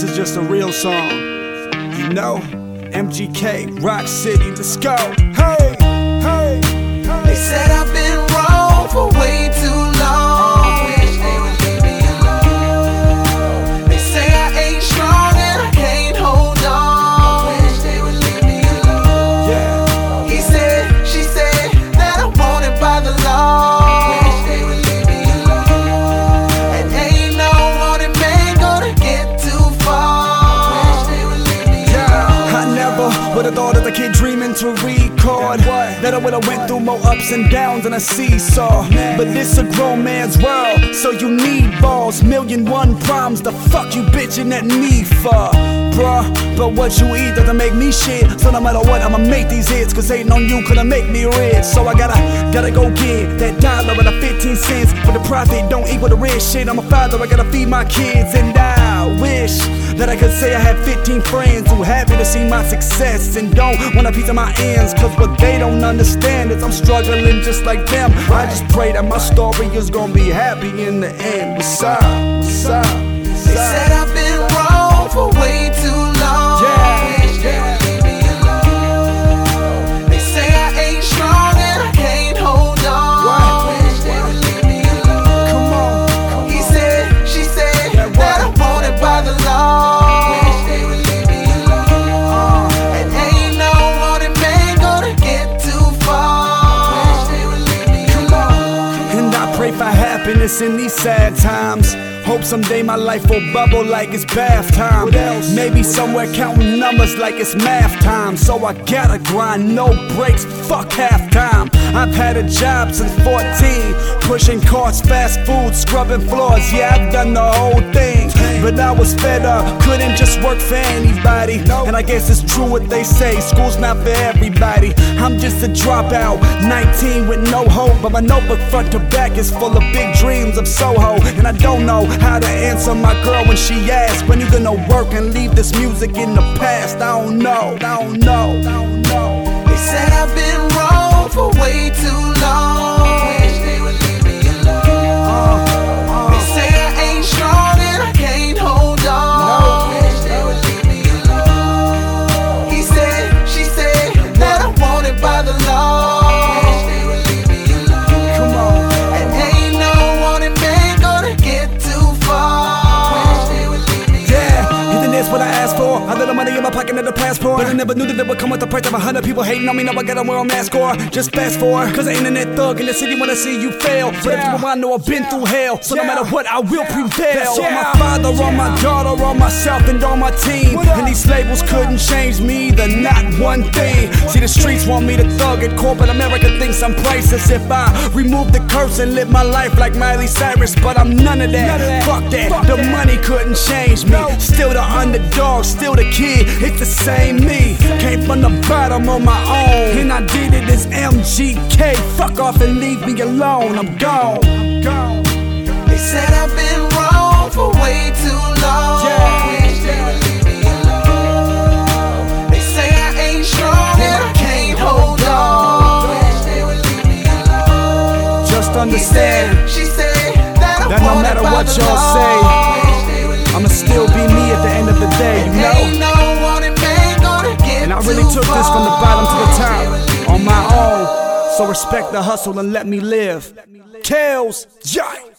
this is just a real song. You know, MGK, Rock City, let's go. Hey, hey, hey. They said I've to record that I would've went through more ups and downs than a seesaw. But this a grown man's world, so you need balls. Million one problems, the fuck you bitching at me for? Bruh, but what you eat doesn't make me shit. So no matter what, I'ma make these hits. Cause hating on you couldn't make me rich. So I gotta, gotta go get that dollar and the 15 cents. But the profit don't equal the rich shit. I'm a father, I gotta feed my kids. And I wish that I could say I had 15 friends who happy to see my success and don't want a piece of my ends. Cause what they don't understand is I'm struggling just like them. I just pray that my story is gonna be happy in the end. What's up? What's up? What's They said I've been happiness in these sad times. Hope someday my life will bubble like it's bath time. What else? Maybe somewhere counting numbers like it's math time. So I gotta grind, no breaks, fuck half time. I've had a job since 14, pushing carts, fast food, scrubbing floors. Yeah, I've done the whole thing. But I was fed up, couldn't just work for anybody. And I guess it's true what they say, school's not for everybody. I'm just a dropout, 19 with no hope. But my notebook front to back is full of big dreams of Soho. And I don't know how to answer my girl when she asks, When you gonna work and leave this music in the past? I don't know, I don't know, I don't know. They said I've been wrong for way too long. Pocket and passport. But I never knew that it would come with the price of a hundred people hating on me. Now I gotta wear a mask or just fast forward. Cause the internet thug in the city wanna see you fail. But if you I know I've been through hell. So no matter what, I will prevail. On my father, on my daughter, on myself, and on my team. And these labels couldn't change me, either, not one thing. See, the streets want me to thug it. Corporate America thinks I'm priceless. If I remove the curse and live my life like Miley Cyrus. But I'm none of that. Fuck that. The money couldn't change me. Still the underdog, still the kid. It's the same me. Came from the bottom on my own. And I did it as MGK. Fuck off and leave me alone. I'm gone. I'm gone. They said I've been wrong for way too long. Yeah. Wish they would leave me alone. They say I ain't strong and I can't hold on. Wish they would leave me alone. Just understand. said, she said that That no matter what y'all say, this from the bottom to the top on my own. So respect the hustle and let me live. Kills, Jai.